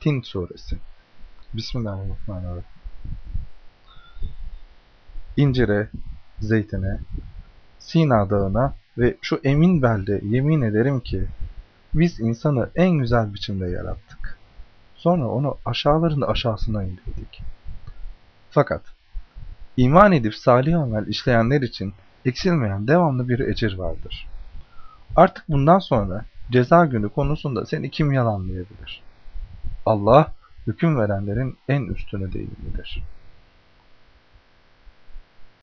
Tin Suresi Bismillahirrahmanirrahim İncire, zeytine, Sina dağına ve şu emin belde yemin ederim ki biz insanı en güzel biçimde yarattık. Sonra onu aşağıların aşağısına indirdik. Fakat iman edip salih amel işleyenler için eksilmeyen devamlı bir ecir vardır. Artık bundan sonra ceza günü konusunda seni kim yalanlayabilir? Allah hüküm verenlerin en üstünü değil midir?